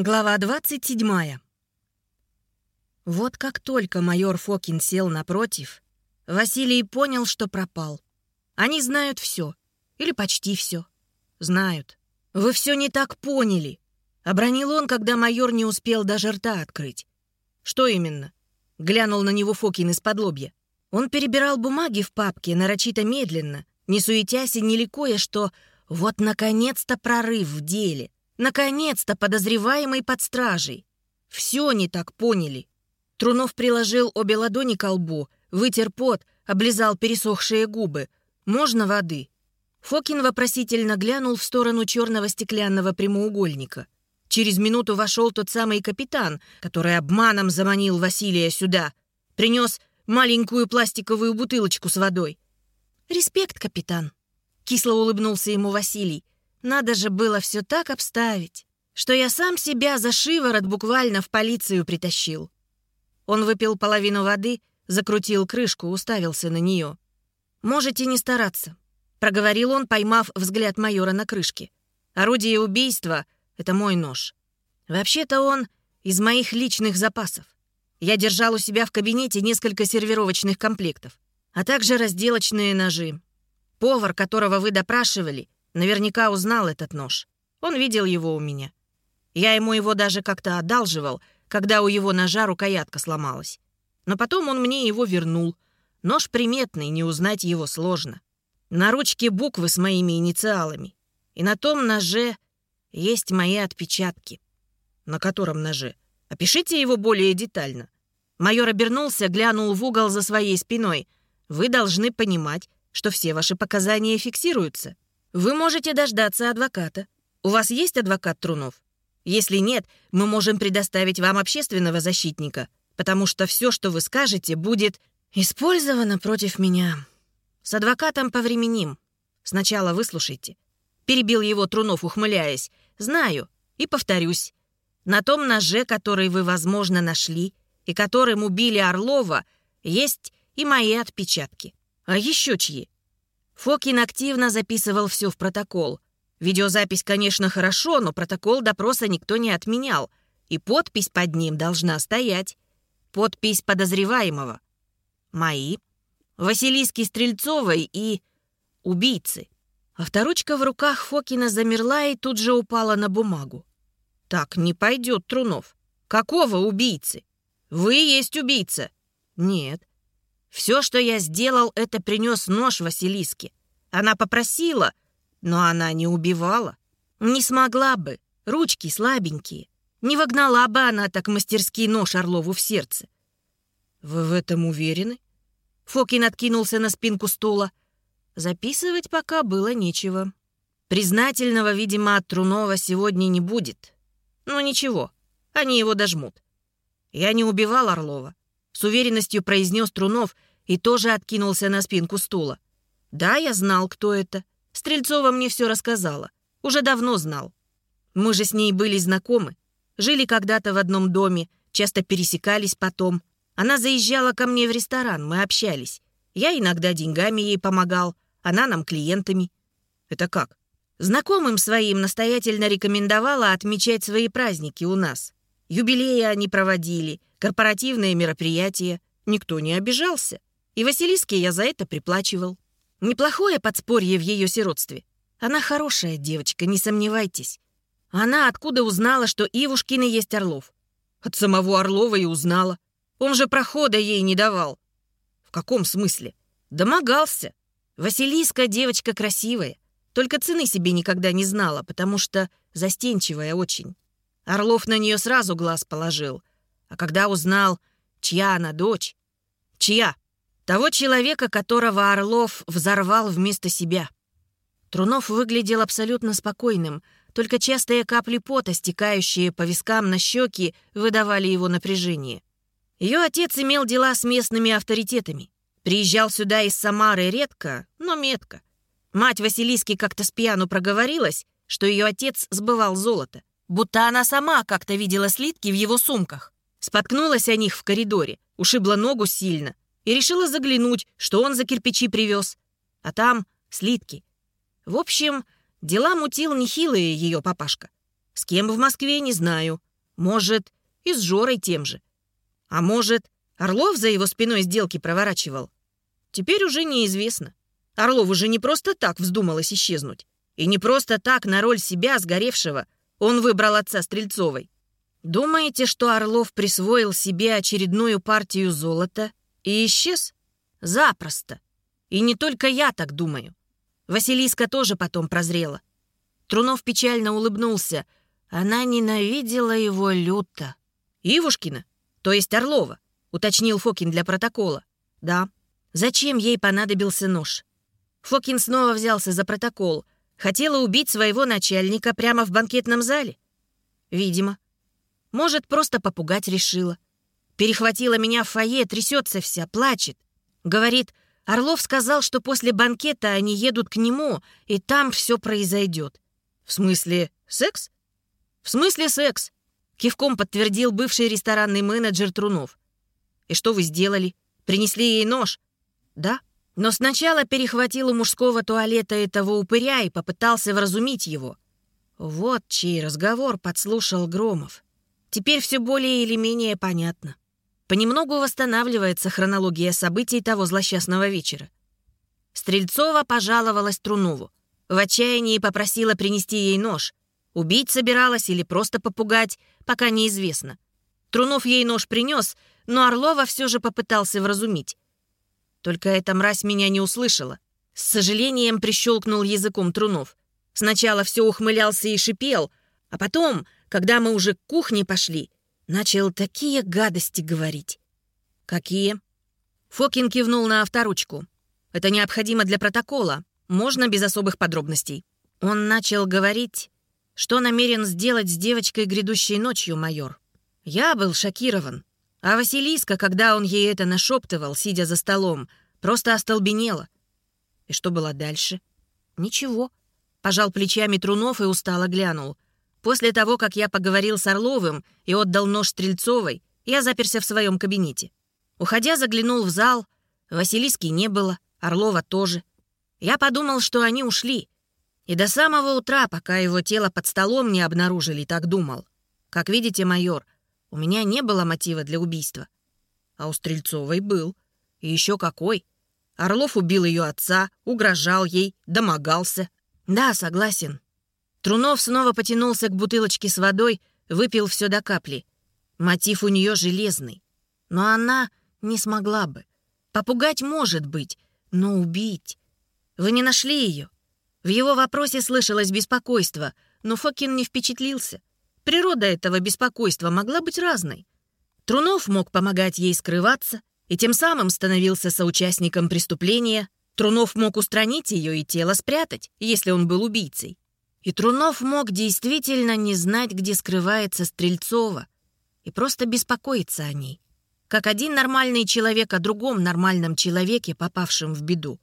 Глава 27. Вот как только майор Фокин сел напротив, Василий понял, что пропал. Они знают все. Или почти все. Знают. Вы все не так поняли. Обронил он, когда майор не успел даже рта открыть. Что именно? Глянул на него Фокин из-под лобья. Он перебирал бумаги в папке нарочито медленно, не суетясь и не ликуя, что вот наконец-то прорыв в деле — Наконец-то подозреваемый под стражей. Все не так поняли. Трунов приложил обе ладони к лбу, вытер пот, облизал пересохшие губы. «Можно воды?» Фокин вопросительно глянул в сторону черного стеклянного прямоугольника. Через минуту вошел тот самый капитан, который обманом заманил Василия сюда. Принес маленькую пластиковую бутылочку с водой. «Респект, капитан!» Кисло улыбнулся ему Василий. Надо же было все так обставить, что я сам себя за шиворот буквально в полицию притащил. Он выпил половину воды, закрутил крышку, уставился на нее. «Можете не стараться», — проговорил он, поймав взгляд майора на крышке. «Орудие убийства — это мой нож. Вообще-то он из моих личных запасов. Я держал у себя в кабинете несколько сервировочных комплектов, а также разделочные ножи. Повар, которого вы допрашивали, Наверняка узнал этот нож. Он видел его у меня. Я ему его даже как-то одалживал, когда у его ножа рукоятка сломалась. Но потом он мне его вернул. Нож приметный, не узнать его сложно. На ручке буквы с моими инициалами. И на том ноже есть мои отпечатки. На котором ноже? Опишите его более детально. Майор обернулся, глянул в угол за своей спиной. Вы должны понимать, что все ваши показания фиксируются. Вы можете дождаться адвоката. У вас есть адвокат Трунов? Если нет, мы можем предоставить вам общественного защитника, потому что все, что вы скажете, будет использовано против меня. С адвокатом повременим. Сначала выслушайте. Перебил его Трунов, ухмыляясь. Знаю и повторюсь. На том ноже, который вы, возможно, нашли, и которым убили Орлова, есть и мои отпечатки. А еще чьи? Фокин активно записывал все в протокол. Видеозапись, конечно, хорошо, но протокол допроса никто не отменял, и подпись под ним должна стоять. Подпись подозреваемого. Мои, Василиски Стрельцовой и убийцы. Авторучка в руках Фокина замерла и тут же упала на бумагу. «Так не пойдет, Трунов. Какого убийцы? Вы есть убийца?» «Нет. Все, что я сделал, это принес нож Василиске. Она попросила, но она не убивала. Не смогла бы, ручки слабенькие. Не вогнала бы она так мастерский нож Орлову в сердце. «Вы в этом уверены?» Фокин откинулся на спинку стула. Записывать пока было нечего. Признательного, видимо, от Трунова сегодня не будет. Но ничего, они его дожмут. Я не убивал Орлова. С уверенностью произнес Трунов и тоже откинулся на спинку стула. «Да, я знал, кто это. Стрельцова мне все рассказала. Уже давно знал. Мы же с ней были знакомы. Жили когда-то в одном доме, часто пересекались потом. Она заезжала ко мне в ресторан, мы общались. Я иногда деньгами ей помогал, она нам клиентами. Это как? Знакомым своим настоятельно рекомендовала отмечать свои праздники у нас. Юбилеи они проводили, корпоративные мероприятия. Никто не обижался. И Василиске я за это приплачивал. Неплохое подспорье в ее сиротстве. Она хорошая девочка, не сомневайтесь. Она откуда узнала, что Ивушкина есть Орлов? От самого Орлова и узнала. Он же прохода ей не давал. В каком смысле? Домогался. Василиска девочка красивая. Только цены себе никогда не знала, потому что застенчивая очень. Орлов на нее сразу глаз положил. А когда узнал, чья она дочь... Чья? Того человека, которого Орлов взорвал вместо себя. Трунов выглядел абсолютно спокойным, только частые капли пота, стекающие по вискам на щеки, выдавали его напряжение. Ее отец имел дела с местными авторитетами. Приезжал сюда из Самары редко, но метко. Мать Василиски как-то с пьяну проговорилась, что ее отец сбывал золото будто она сама как-то видела слитки в его сумках. Споткнулась о них в коридоре, ушибла ногу сильно и решила заглянуть, что он за кирпичи привез. А там слитки. В общем, дела мутил нехилые ее папашка. С кем в Москве, не знаю. Может, и с Жорой тем же. А может, Орлов за его спиной сделки проворачивал? Теперь уже неизвестно. Орлову же не просто так вздумалось исчезнуть. И не просто так на роль себя, сгоревшего, он выбрал отца Стрельцовой. Думаете, что Орлов присвоил себе очередную партию золота и исчез? Запросто. И не только я так думаю. Василиска тоже потом прозрела. Трунов печально улыбнулся. Она ненавидела его люто. «Ивушкина? То есть Орлова?» — уточнил Фокин для протокола. «Да. Зачем ей понадобился нож?» Фокин снова взялся за протокол. Хотела убить своего начальника прямо в банкетном зале? Видимо. Может, просто попугать решила. Перехватила меня в фойе, трясется вся, плачет. Говорит, Орлов сказал, что после банкета они едут к нему, и там все произойдет. В смысле, секс? В смысле, секс. Кивком подтвердил бывший ресторанный менеджер Трунов. И что вы сделали? Принесли ей нож? Да. Но сначала перехватил у мужского туалета этого упыря и попытался вразумить его. Вот чей разговор подслушал Громов. Теперь все более или менее понятно. Понемногу восстанавливается хронология событий того злосчастного вечера. Стрельцова пожаловалась Трунову. В отчаянии попросила принести ей нож. Убить собиралась или просто попугать, пока неизвестно. Трунов ей нож принес, но Орлова все же попытался вразумить. Только эта мразь меня не услышала. С сожалением прищелкнул языком Трунов. Сначала все ухмылялся и шипел, а потом когда мы уже к кухне пошли, начал такие гадости говорить. «Какие?» Фокин кивнул на авторучку. «Это необходимо для протокола. Можно без особых подробностей». Он начал говорить, что намерен сделать с девочкой грядущей ночью, майор. Я был шокирован. А Василиска, когда он ей это нашептывал, сидя за столом, просто остолбенела. И что было дальше? Ничего. Пожал плечами Трунов и устало глянул — После того, как я поговорил с Орловым и отдал нож Стрельцовой, я заперся в своем кабинете. Уходя, заглянул в зал. Василиски не было, Орлова тоже. Я подумал, что они ушли. И до самого утра, пока его тело под столом не обнаружили, так думал. Как видите, майор, у меня не было мотива для убийства. А у Стрельцовой был. И еще какой. Орлов убил ее отца, угрожал ей, домогался. Да, согласен, Трунов снова потянулся к бутылочке с водой, выпил все до капли. Мотив у нее железный. Но она не смогла бы. Попугать может быть, но убить... Вы не нашли ее? В его вопросе слышалось беспокойство, но Фокин не впечатлился. Природа этого беспокойства могла быть разной. Трунов мог помогать ей скрываться и тем самым становился соучастником преступления. Трунов мог устранить ее и тело спрятать, если он был убийцей. И Трунов мог действительно не знать, где скрывается Стрельцова, и просто беспокоиться о ней. Как один нормальный человек о другом нормальном человеке, попавшем в беду.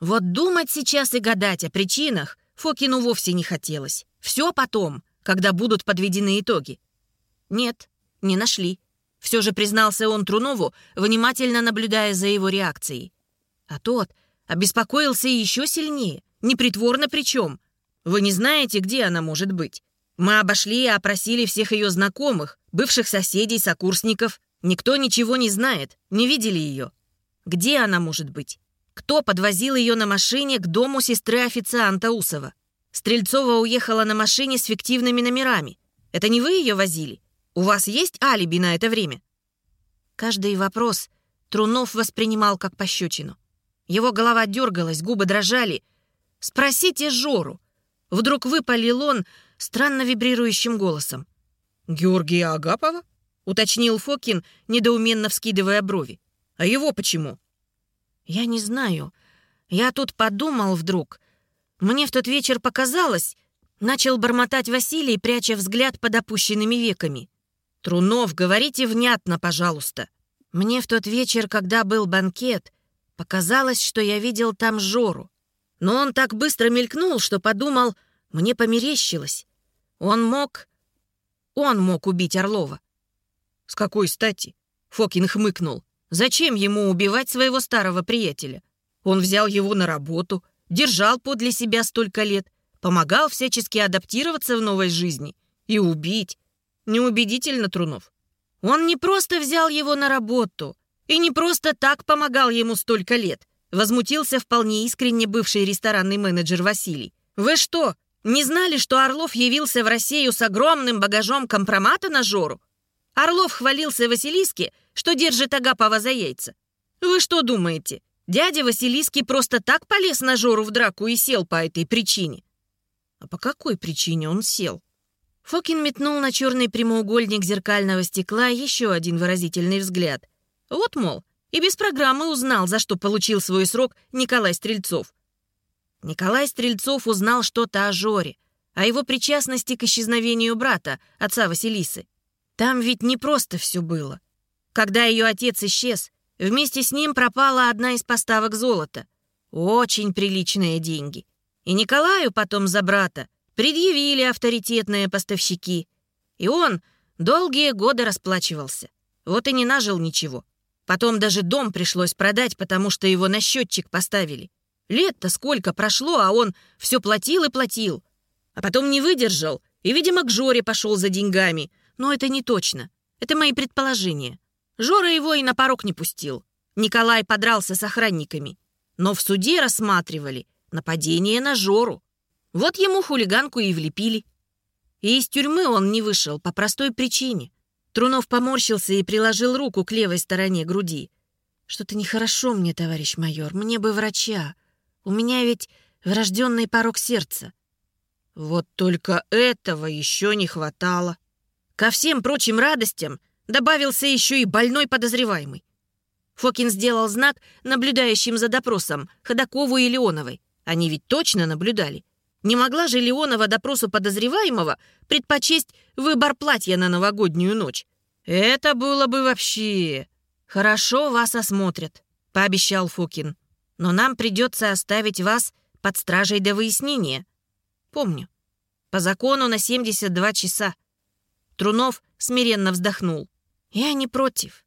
Вот думать сейчас и гадать о причинах Фокину вовсе не хотелось. Все потом, когда будут подведены итоги. Нет, не нашли. Все же признался он Трунову, внимательно наблюдая за его реакцией. А тот обеспокоился еще сильнее, непритворно причем, вы не знаете, где она может быть? Мы обошли и опросили всех ее знакомых, бывших соседей, сокурсников. Никто ничего не знает, не видели ее. Где она может быть? Кто подвозил ее на машине к дому сестры официанта Усова? Стрельцова уехала на машине с фиктивными номерами. Это не вы ее возили? У вас есть алиби на это время? Каждый вопрос Трунов воспринимал как пощечину. Его голова дергалась, губы дрожали. «Спросите Жору, Вдруг выпалил он странно вибрирующим голосом. «Георгия Агапова?» — уточнил Фокин, недоуменно вскидывая брови. «А его почему?» «Я не знаю. Я тут подумал вдруг. Мне в тот вечер показалось...» Начал бормотать Василий, пряча взгляд под опущенными веками. «Трунов, говорите внятно, пожалуйста. Мне в тот вечер, когда был банкет, показалось, что я видел там Жору. Но он так быстро мелькнул, что подумал, мне померещилось. Он мог... Он мог убить Орлова. «С какой стати?» — Фокин хмыкнул. «Зачем ему убивать своего старого приятеля? Он взял его на работу, держал подле себя столько лет, помогал всячески адаптироваться в новой жизни. И убить. Неубедительно, Трунов. Он не просто взял его на работу и не просто так помогал ему столько лет, возмутился вполне искренне бывший ресторанный менеджер Василий. Вы что, не знали, что Орлов явился в Россию с огромным багажом компромата на Жору? Орлов хвалился Василиске, что держит Агапова за яйца. Вы что думаете, дядя Василиский просто так полез на Жору в драку и сел по этой причине? А по какой причине он сел? Фокин метнул на черный прямоугольник зеркального стекла еще один выразительный взгляд. Вот, мол, и без программы узнал, за что получил свой срок Николай Стрельцов. Николай Стрельцов узнал что-то о Жоре, о его причастности к исчезновению брата, отца Василисы. Там ведь не просто все было. Когда ее отец исчез, вместе с ним пропала одна из поставок золота. Очень приличные деньги. И Николаю потом за брата предъявили авторитетные поставщики. И он долгие годы расплачивался. Вот и не нажил ничего. Потом даже дом пришлось продать, потому что его на счетчик поставили. Лет-то сколько прошло, а он все платил и платил. А потом не выдержал и, видимо, к Жоре пошел за деньгами. Но это не точно. Это мои предположения. Жора его и на порог не пустил. Николай подрался с охранниками. Но в суде рассматривали нападение на Жору. Вот ему хулиганку и влепили. И из тюрьмы он не вышел по простой причине. Трунов поморщился и приложил руку к левой стороне груди. «Что-то нехорошо мне, товарищ майор, мне бы врача. У меня ведь врожденный порог сердца». Вот только этого еще не хватало. Ко всем прочим радостям добавился еще и больной подозреваемый. Фокин сделал знак наблюдающим за допросом Ходакову и Леоновой. Они ведь точно наблюдали. Не могла же Леонова допросу подозреваемого предпочесть выбор платья на новогоднюю ночь? Это было бы вообще... «Хорошо, вас осмотрят», — пообещал Фокин. «Но нам придется оставить вас под стражей до выяснения». «Помню. По закону на 72 часа». Трунов смиренно вздохнул. «Я не против.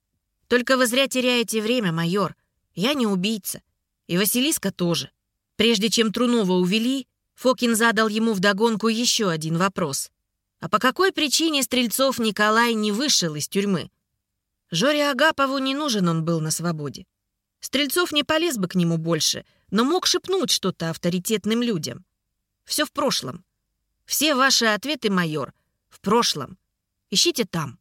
Только вы зря теряете время, майор. Я не убийца. И Василиска тоже». Прежде чем Трунова увели, Фокин задал ему вдогонку еще один вопрос. А по какой причине Стрельцов Николай не вышел из тюрьмы? Жоре Агапову не нужен он был на свободе. Стрельцов не полез бы к нему больше, но мог шепнуть что-то авторитетным людям. Все в прошлом. Все ваши ответы, майор, в прошлом. Ищите там.